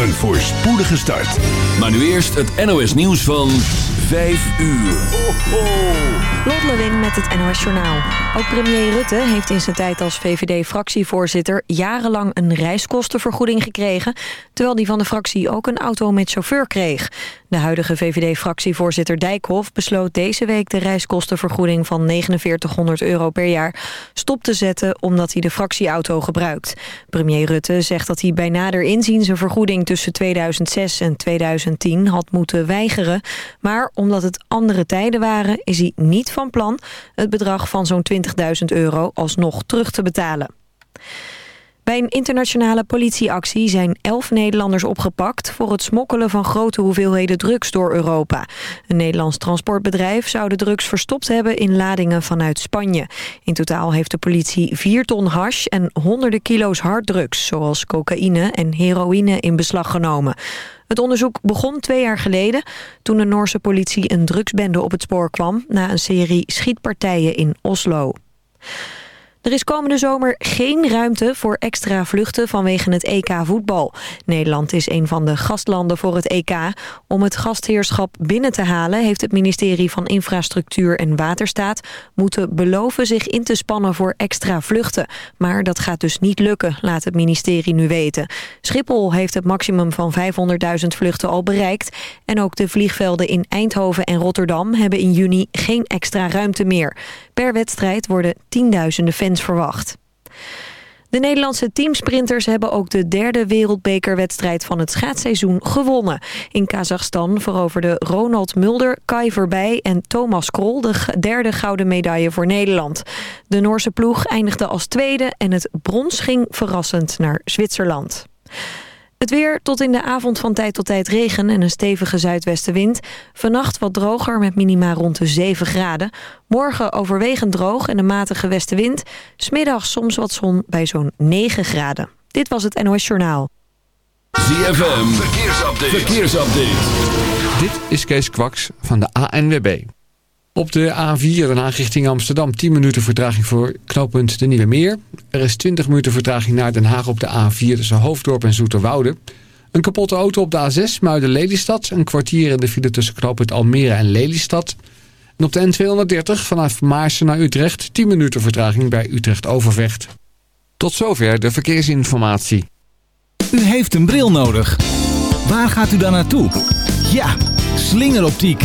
Een voorspoedige start. Maar nu eerst het NOS nieuws van 5 uur. Ho, Lewin met het NOS Journaal. Ook premier Rutte heeft in zijn tijd als VVD-fractievoorzitter... jarenlang een reiskostenvergoeding gekregen... terwijl die van de fractie ook een auto met chauffeur kreeg. De huidige VVD-fractievoorzitter Dijkhoff besloot deze week... de reiskostenvergoeding van 4900 euro per jaar stop te zetten... omdat hij de fractieauto gebruikt. Premier Rutte zegt dat hij bij nader inzien... zijn vergoeding tussen 2006 en 2010 had moeten weigeren. Maar omdat het andere tijden waren, is hij niet van plan... het bedrag van zo'n 20.000 euro alsnog terug te betalen. Bij een internationale politieactie zijn elf Nederlanders opgepakt... voor het smokkelen van grote hoeveelheden drugs door Europa. Een Nederlands transportbedrijf zou de drugs verstopt hebben... in ladingen vanuit Spanje. In totaal heeft de politie 4 ton hash en honderden kilo's harddrugs... zoals cocaïne en heroïne in beslag genomen. Het onderzoek begon twee jaar geleden... toen de Noorse politie een drugsbende op het spoor kwam... na een serie schietpartijen in Oslo. Er is komende zomer geen ruimte voor extra vluchten vanwege het EK voetbal. Nederland is een van de gastlanden voor het EK. Om het gastheerschap binnen te halen heeft het ministerie van Infrastructuur en Waterstaat moeten beloven zich in te spannen voor extra vluchten. Maar dat gaat dus niet lukken, laat het ministerie nu weten. Schiphol heeft het maximum van 500.000 vluchten al bereikt. En ook de vliegvelden in Eindhoven en Rotterdam hebben in juni geen extra ruimte meer. Per wedstrijd worden tienduizenden fans verwacht. De Nederlandse teamsprinters hebben ook de derde wereldbekerwedstrijd van het schaatsseizoen gewonnen. In Kazachstan veroverde Ronald Mulder, Kai Verbij en Thomas Krol de derde gouden medaille voor Nederland. De Noorse ploeg eindigde als tweede en het brons ging verrassend naar Zwitserland. Het weer tot in de avond van tijd tot tijd regen en een stevige zuidwestenwind. Vannacht wat droger met minima rond de 7 graden. Morgen overwegend droog en een matige westenwind. Smiddags soms wat zon bij zo'n 9 graden. Dit was het NOS Journaal. ZFM, verkeersupdate. verkeersupdate. Dit is Kees Kwaks van de ANWB. Op de A4 Den Haag richting Amsterdam 10 minuten vertraging voor knooppunt de Nieuwe Meer. Er is 20 minuten vertraging naar Den Haag op de A4 tussen Hoofddorp en Zoeterwoude. Een kapotte auto op de A6 Muiden-Lelystad. Een kwartier in de file tussen knooppunt Almere en Lelystad. En op de N230 vanaf Maarsen naar Utrecht 10 minuten vertraging bij Utrecht-Overvecht. Tot zover de verkeersinformatie. U heeft een bril nodig. Waar gaat u dan naartoe? Ja, slingeroptiek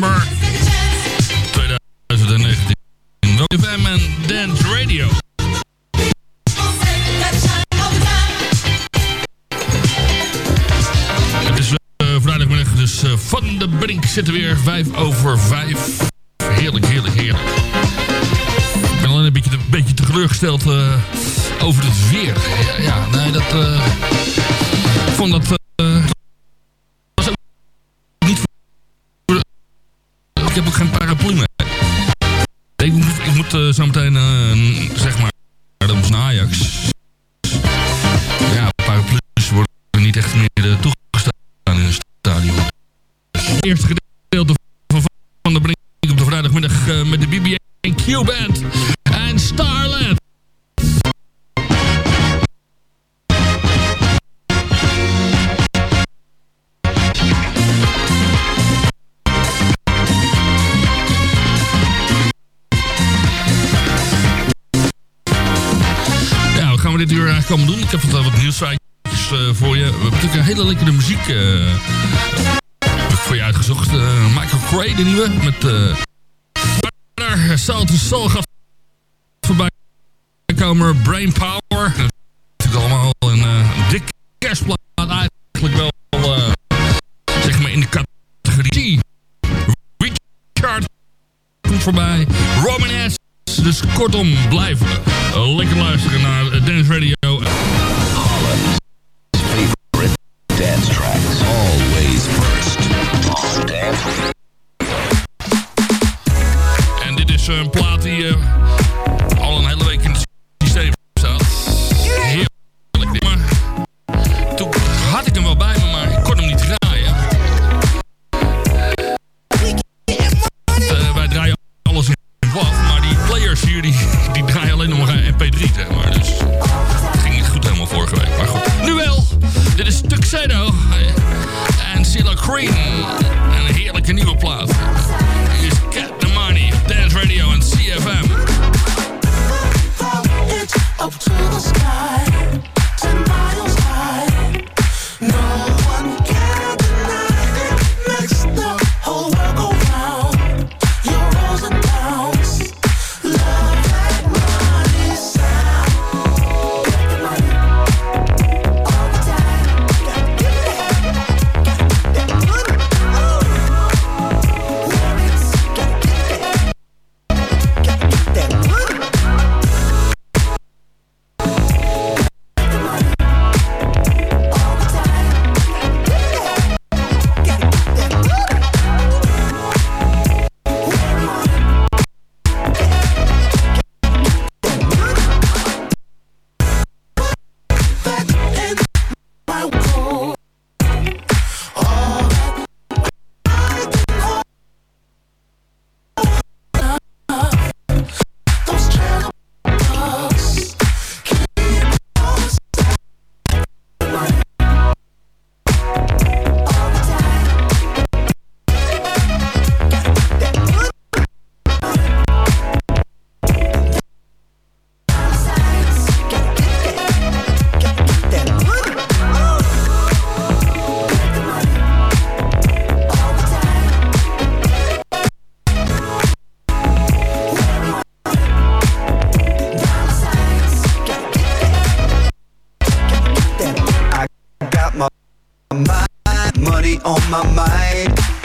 2019. 2019. FM mijn Dance Radio. Het is uh, vrijdagmiddag, dus eh, Van de Brink zitten weer. 5 over 5. Heerlijk, heerlijk, heerlijk. Ik ben alleen een beetje, een beetje teleurgesteld uh, over het weer. Ja, ja nee, dat... vond dat... ik heb ook geen paraplu meer. Ik moet, ik moet eh, zo meteen, eh, zeg maar, naar de naar Ajax. Ja, paraplu's worden niet echt meer eh, toegestaan in een stadion. Het eerste gedeelte van Van de ik op de vrijdagmiddag met de BBA Q-band. Ik heb wat, wat nieuwsfeitjes dus, eh, voor je. We hebben natuurlijk een hele lekkere muziek eh, voor je uitgezocht. Eh, Michael Cray, de nieuwe, met... Uh, and Soul gaat voorbij komen. Brain Power. Dat is natuurlijk allemaal een uh, dikke kerstplaat. Eigenlijk wel zeg maar in de categorie Richard komt voorbij. Roman Dus kortom, blijven lekker luisteren naar Dance Radio. een plaat die eh, my money on my mind.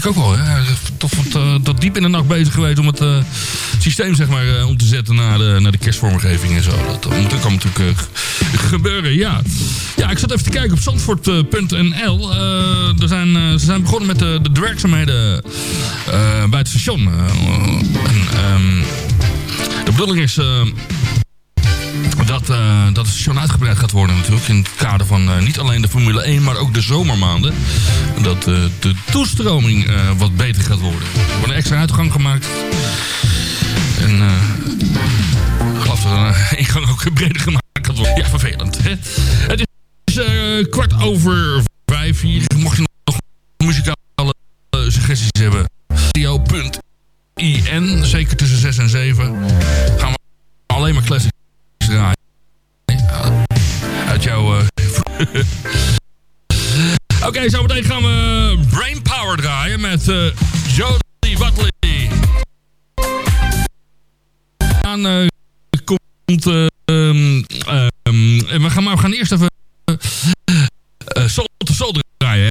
Ik ook wel. Wat, eh, tot diep in de nacht bezig geweest om het eh, systeem zeg maar, eh, om te zetten naar de, naar de kerstvormgeving en zo. Dat, dat allemaal natuurlijk gebeuren, ja. Ja, ik zat even te kijken op zandvoort.nl. er zijn, ze zijn begonnen met de, de werkzaamheden bij het station. Eh, ehm, de bedoeling is... dat, eh, dat het station uitgebreid gaat worden natuurlijk. In het kader van eh, niet alleen de Formule 1, maar ook de zomermaanden. Dat eh, de toestroming wat beter gaat worden. Er wordt een extra uitgang gemaakt. En ik geloof dat een uh, ingang ook breder gemaakt gaat worden. Ja, vervelend. Hè? Het is kwart over vijf hier. Mocht je nog muzikale suggesties hebben. Radio.in, zeker tussen 6 en 7. Gaan we alleen maar classics draaien. Jouw... eh, Oké, zometeen gaan we Brain Power draaien met eh Jodie Watley. Eh, komt... eh, ehm, ehm, we, gaan, maar we gaan eerst even... eh uh, Soul to Soul draaien.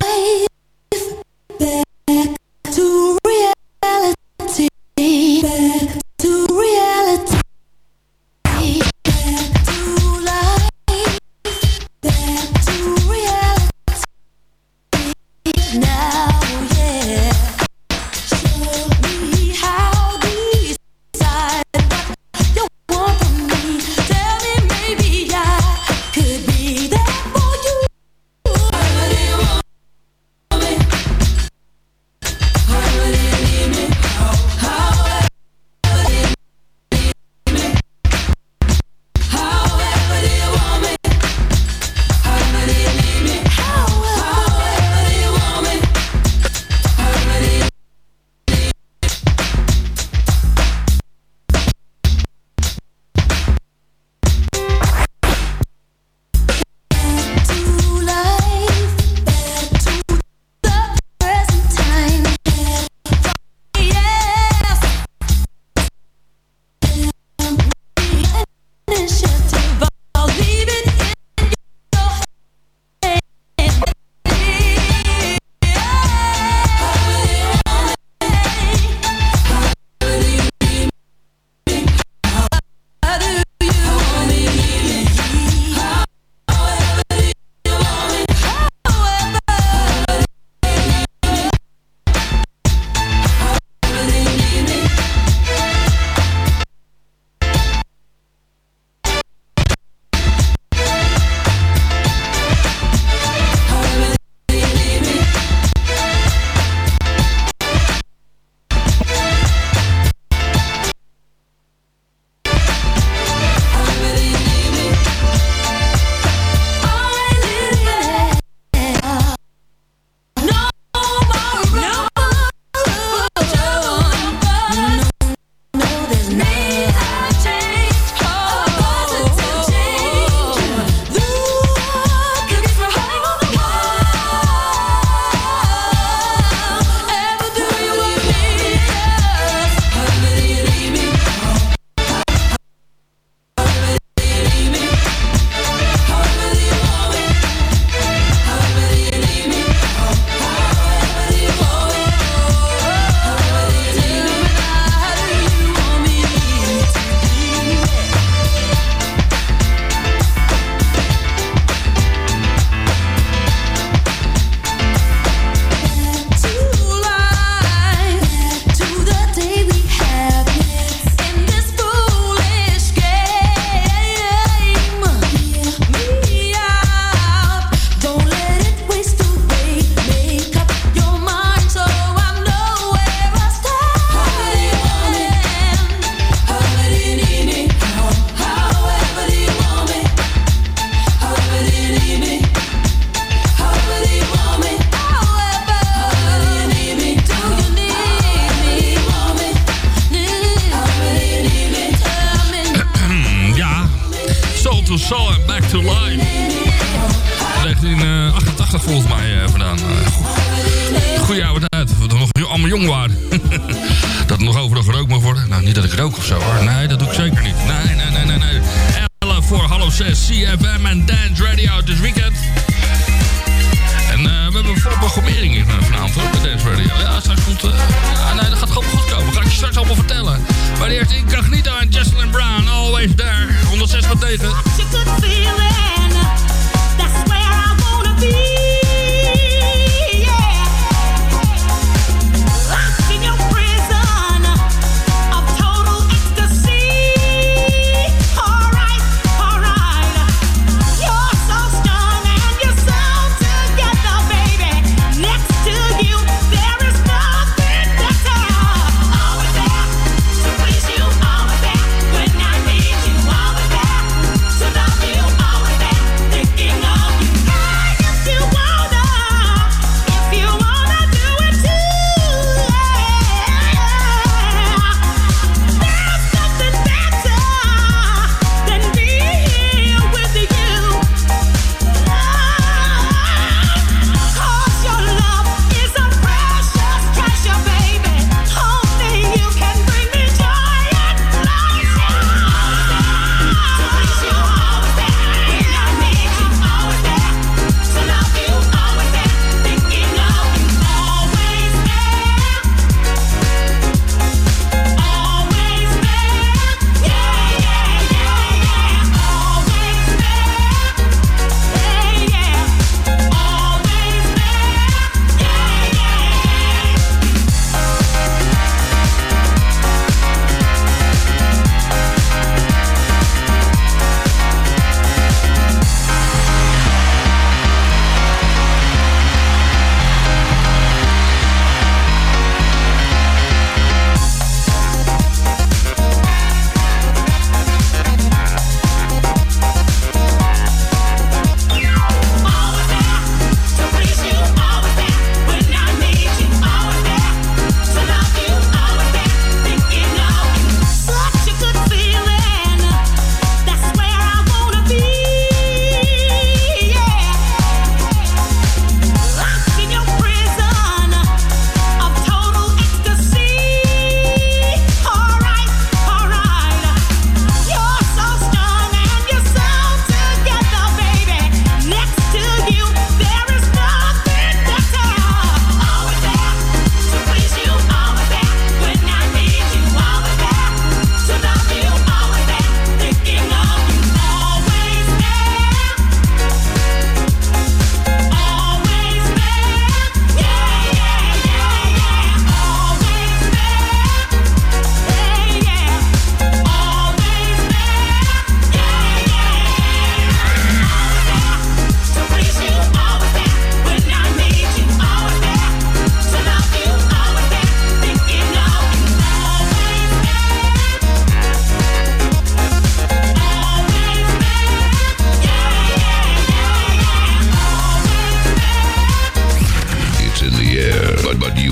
dat er nog overal gerookt mag worden. Nou, niet dat ik rook of zo hoor. Nee, dat doe ik zeker niet. Nee.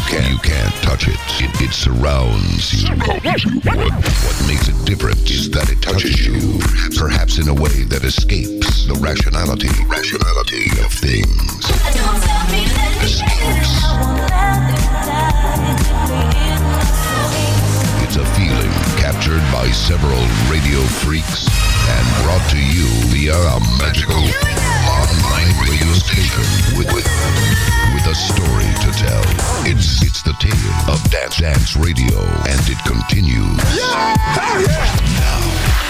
Can't you can't touch it. It, it surrounds you. What, what makes it different is that it touches you, perhaps in a way that escapes the rationality rationality of things. It's a feeling captured by several radio freaks and brought to you via a magical online radio station with, with, with a story to tell. It's it's the tale of Dance Dance Radio, and it continues. yeah! Now.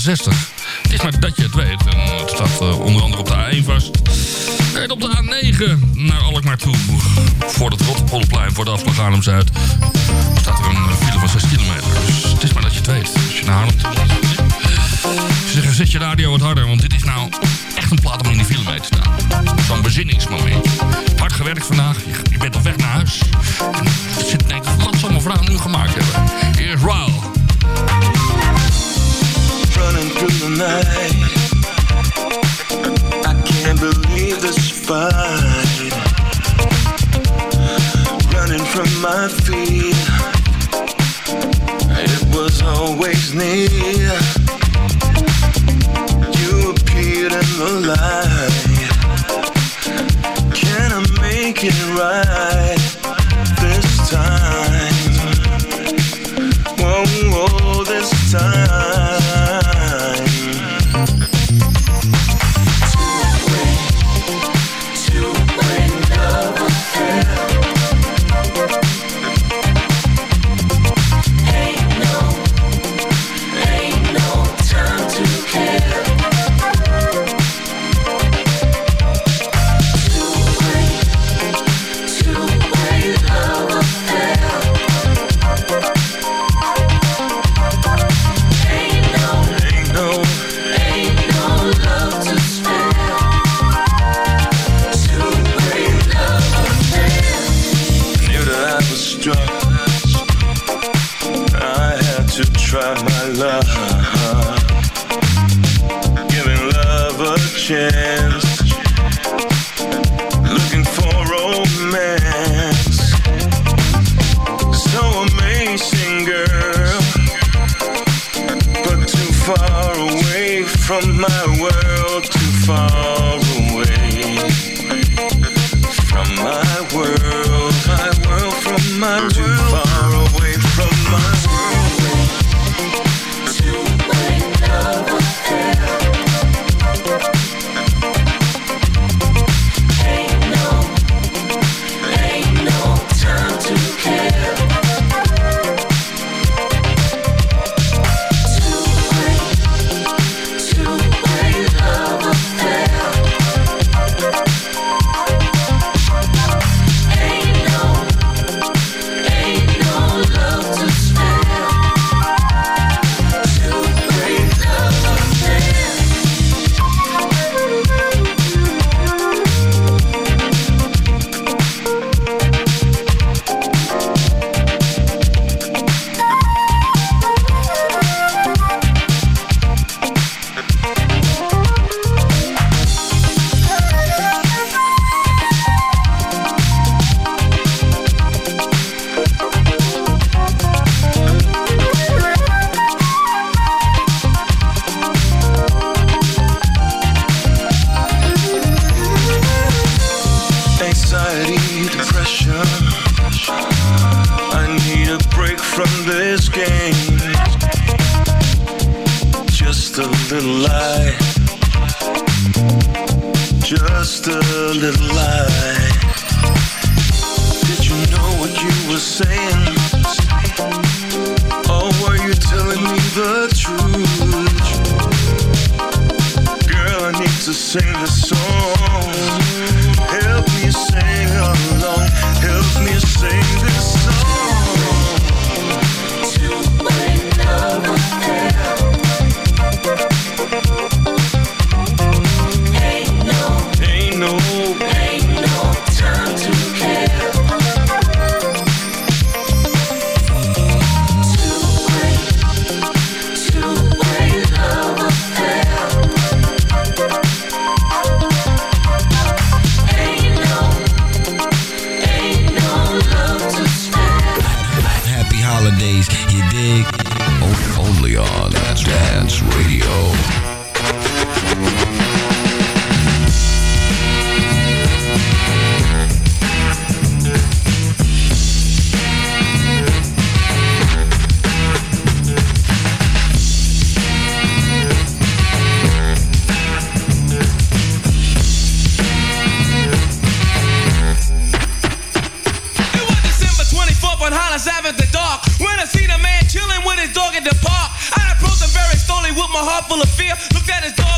60. Het is maar dat je het weet. Eh, het staat eh, onder andere op de A1 vast. En op de A9 naar Alkmaar toe. Voor het Rotterpolplein, voor de afslag Haarlem-Zuid. Staat er een file van 6 kilometer. Dus het is maar dat je het weet. Als je naar Haarlem toe Ze zeggen, zet je radio wat harder. Want dit is nou echt een plaat om in die file mee te staan. Zo'n bezinningsmoment. Hard gewerkt vandaag. Full of fear. Looked at his dog,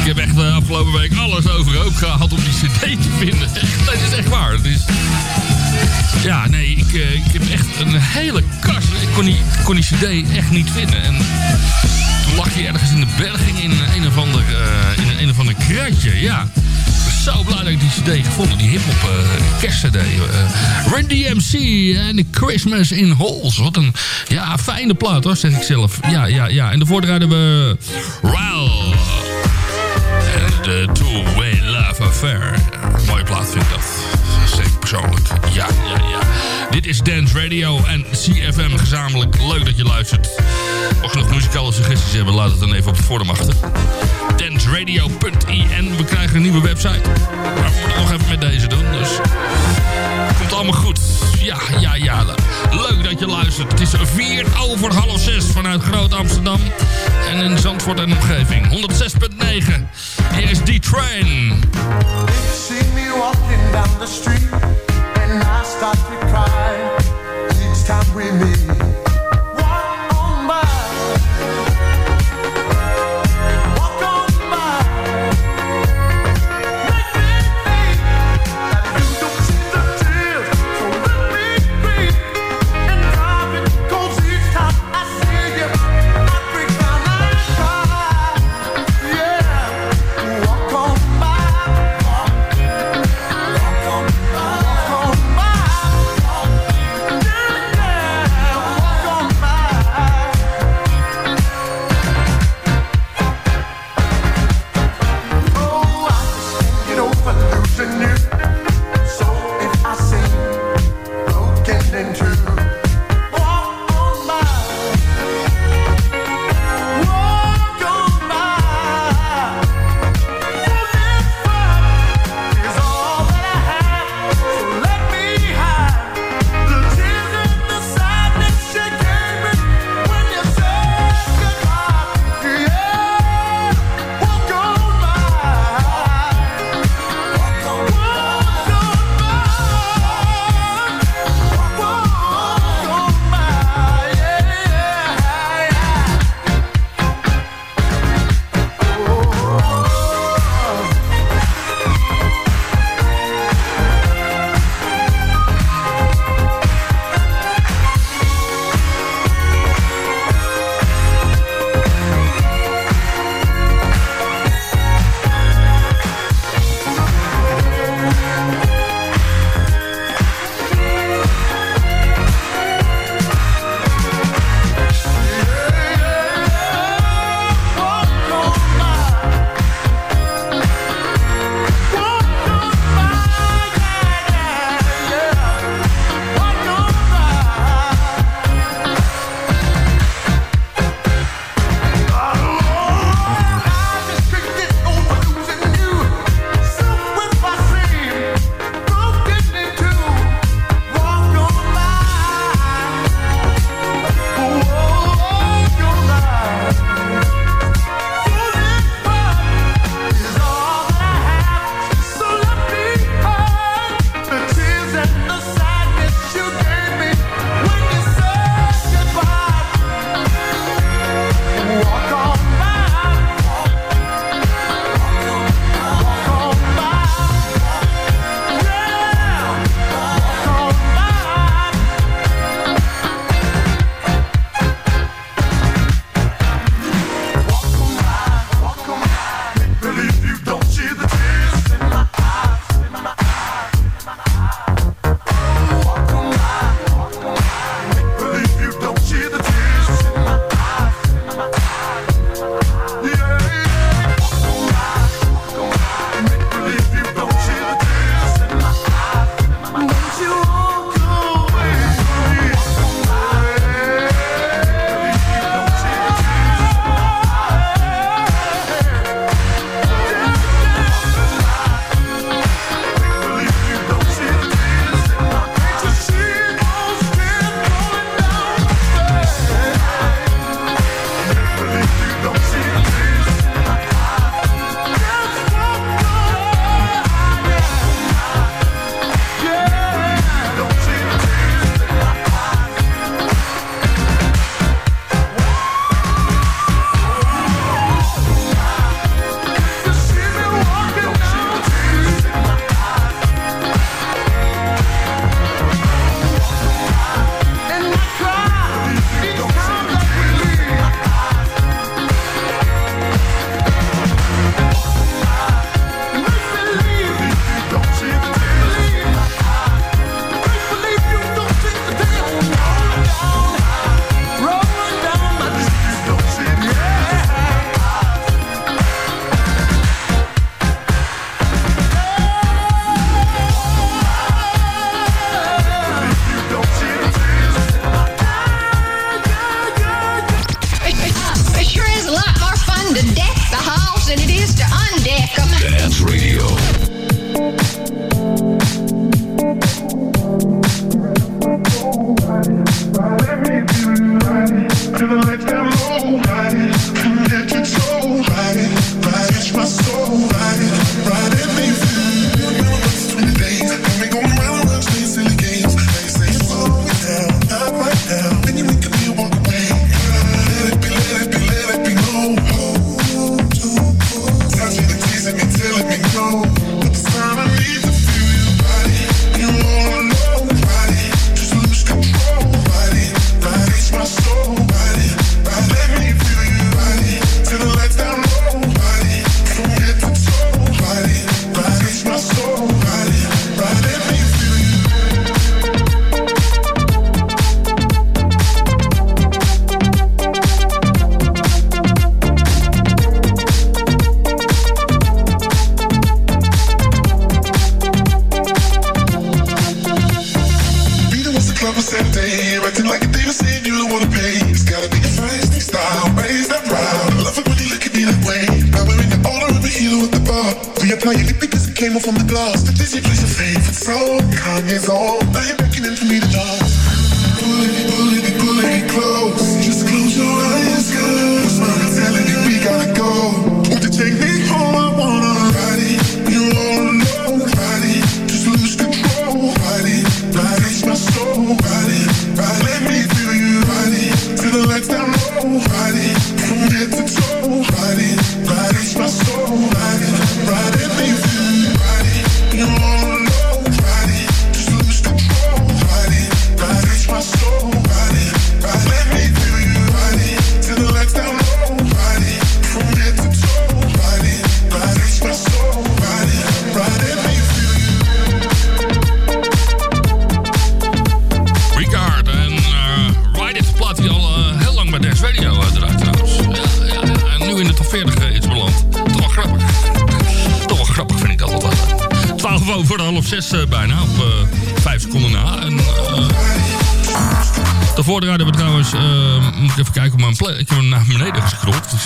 Ik heb echt de afgelopen week alles overhoop gehad om die cd te vinden. Dat is echt waar. Ja, nee, ik, eh, ik heb echt een hele kast. Ik kon die, cd echt niet vinden. En toen lag hij ergens in de berging in een of ander, eh, in een, een of ander kruidje. Ja. Zo blij dat ik die cd gevonden. Die hip-hop eh, kerstcd. eh Run DMC en Christmas in Halls. Wat een ja, fijne plaat hoor, zeg ik zelf. Ja, ja, ja. En daarvoor draaiden we... Raul. En de Two-Way Love Affair. Mooie plaat vind ik dat. Ik persoonlijk. Ja, ja, ja. Dit is Dance Radio en CFM gezamenlijk. Leuk dat je luistert. Mocht je nog muzikale suggesties hebben, laat het dan even op het forum achter. danceradio.in. We krijgen een nieuwe website. Maar we moeten nog even met deze doen. Dus komt allemaal goed. Ja, ja, ja. Leuk dat je luistert. Het is 4 over half 6 vanuit Groot Amsterdam. En in Zandvoort en omgeving. 106.9. Hier is. See me walking down the street and I start to cry each time we meet.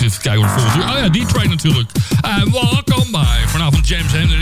even kijken wat volgend uur... Oh ja, die train natuurlijk. Eh, Welkom bij vanavond James Henderson.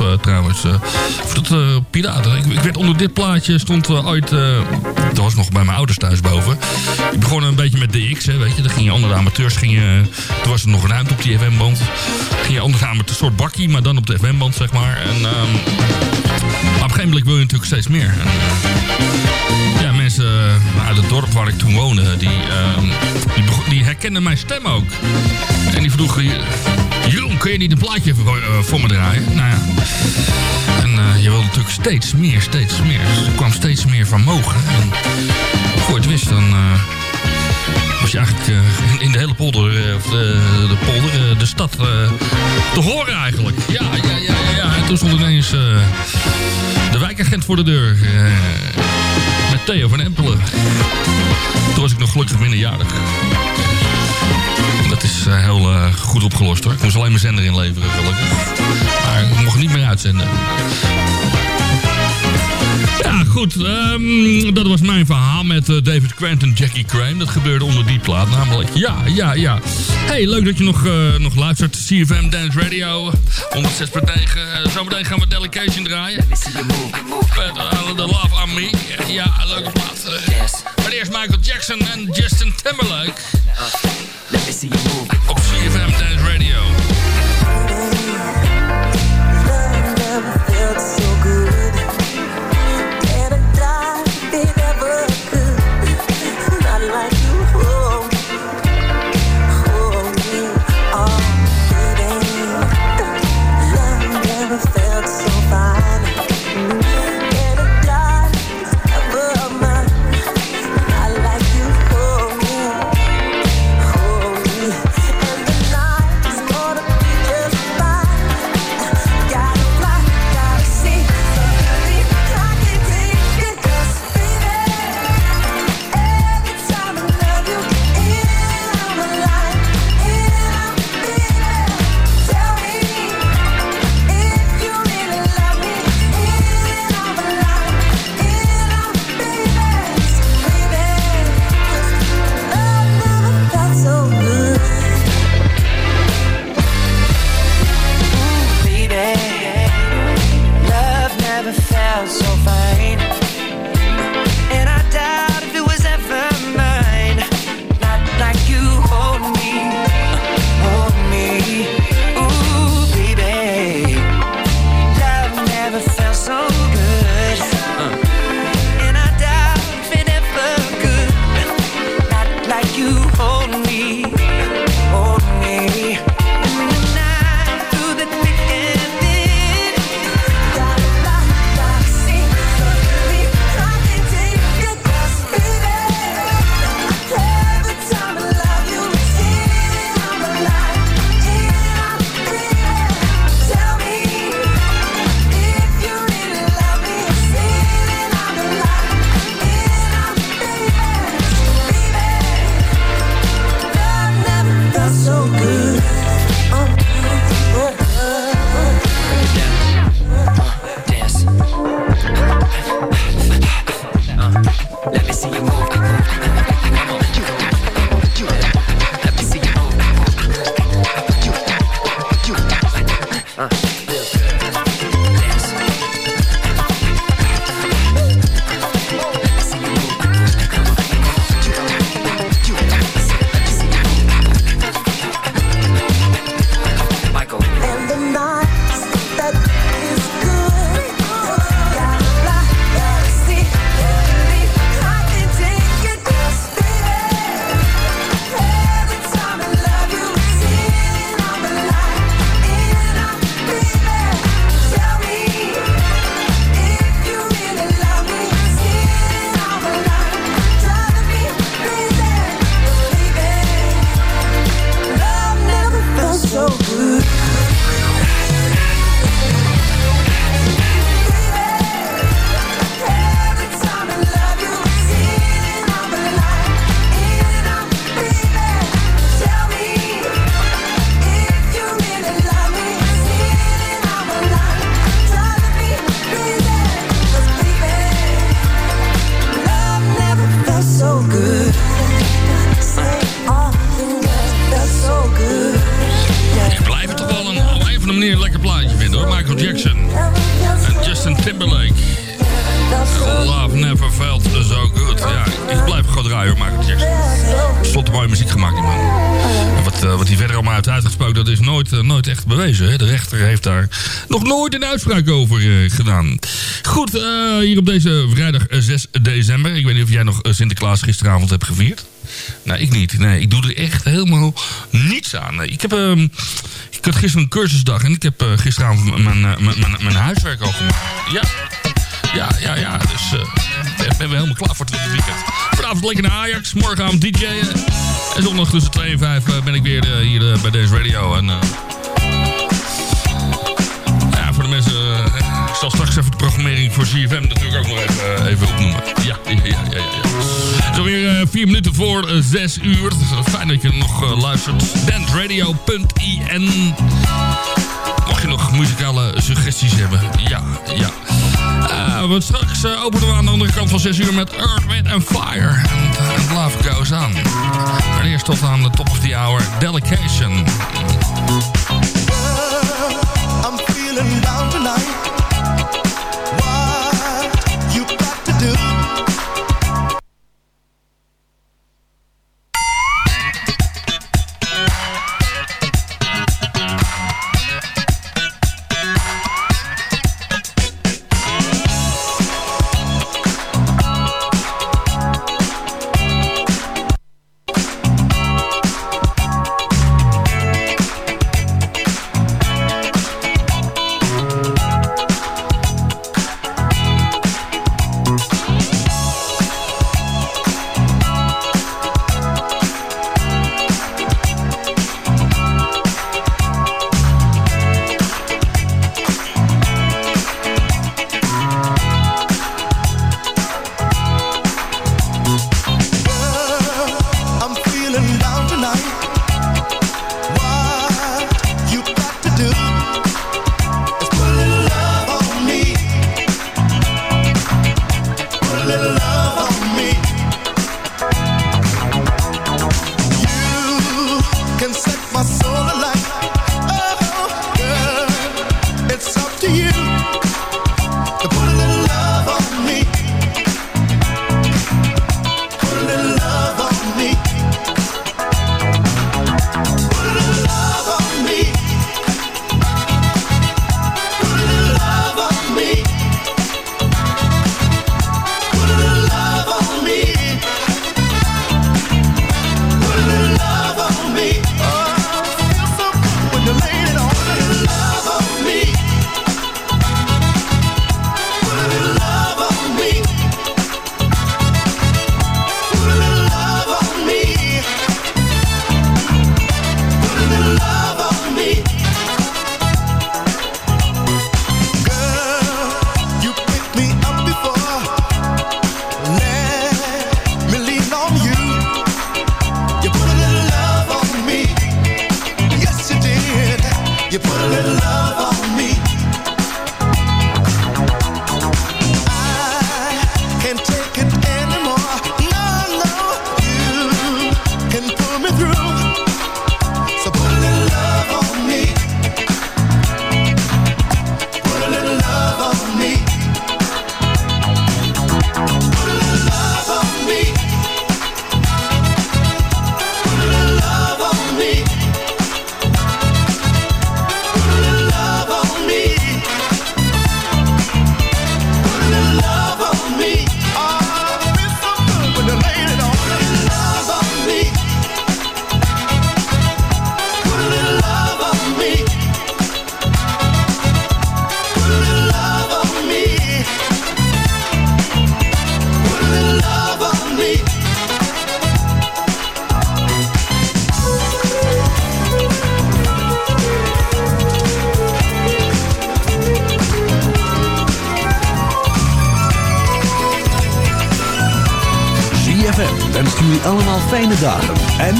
Eh, trouwens. eh eh, Piraten. Ik, ik werd onder dit plaatje stond ooit... dat was nog bij mijn ouders thuis boven. Ik begon een beetje met DX, hè, weet je. Dan ging je andere amateurs... Toen was er nog ruimte op die FM-band. Ging je andere amateurs... Een soort bakkie, maar dan op de FM-band, zeg maar. En... ehm, op een gegeven moment wil je natuurlijk steeds meer. Ja, mensen uit het dorp waar ik toen woonde, die, ehm, die, die herkenden mijn stem ook. En die vroegen, Jeroen, kun je niet een plaatje voor, eh, voor me draaien? Nou ja. En eh, je wilde natuurlijk steeds meer, steeds meer. Dus er kwam steeds meer vermogen. En voor het wist, dan... eh, was je eigenlijk in, de hele polder, of de, de polder, de stad, te horen eigenlijk. Ja, ja, ja, ja. ja. En toen stond ineens de wijkagent voor de deur. met Theo van Empelen. Toen was ik nog gelukkig minderjarig. Dat is eh, heel eh, goed opgelost hoor. Ik moest alleen mijn zender inleveren gelukkig. Maar ik mocht niet meer uitzenden. Ja, goed. ehm, dat was mijn verhaal met eh, David Quent en Jackie Crane. Dat gebeurde onder die plaat namelijk. Ja, ja, ja. Hey, leuk dat je nog, eh, nog luistert. CFM Dance Radio 106.9. Eh, zometeen gaan we Delegation draaien. Met The Love on Me. Ja, leuke plaat. Maar eerst Michael Jackson en Justin Timberlake. Hier op deze vrijdag eh, 6 december. Ik weet niet of jij nog eh, Sinterklaas gisteravond hebt gevierd. Nee, ik niet. Nee, ik doe er echt helemaal niets aan. Nee, ik heb... ehm, ik had gisteren een cursusdag en ik heb eh, gisteravond mijn, mijn, mijn, huiswerk al gemaakt. Ja, ja, ja, ja. Dus eh, ik ben weer helemaal klaar voor het weekend. Vanavond lekker naar Ajax, morgenavond DJ'en. En zondag tussen 2 en 5 eh, ben ik weer eh, hier eh, bij deze radio. En zal straks even de programmering voor GFM natuurlijk ook nog even, eh, even opnoemen. Ja, ja, ja, ja. ja. Zo weer eh, vier minuten voor eh, zes uur. Fijn dat je nog luistert. dansradio.in. Mocht je nog muzikale suggesties hebben. Ja, ja. Uh, want straks uh, openen we aan de andere kant van 6 uur met Earth, Wind and Fire. En het goes aan. Maar eerst tot aan de top of the hour. Delegation. I'm feeling down tonight.